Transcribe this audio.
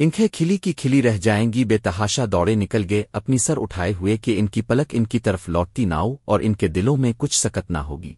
انکھیں کھلی کی کھلی رہ جائیں گی، بے تحاشا دوڑے نکل گئے، اپنی سر اٹھائے ہوئے کہ ان کی پلک ان کی طرف لوٹتی نہ ہو اور ان کے دلوں میں کچھ سکت نہ ہوگی۔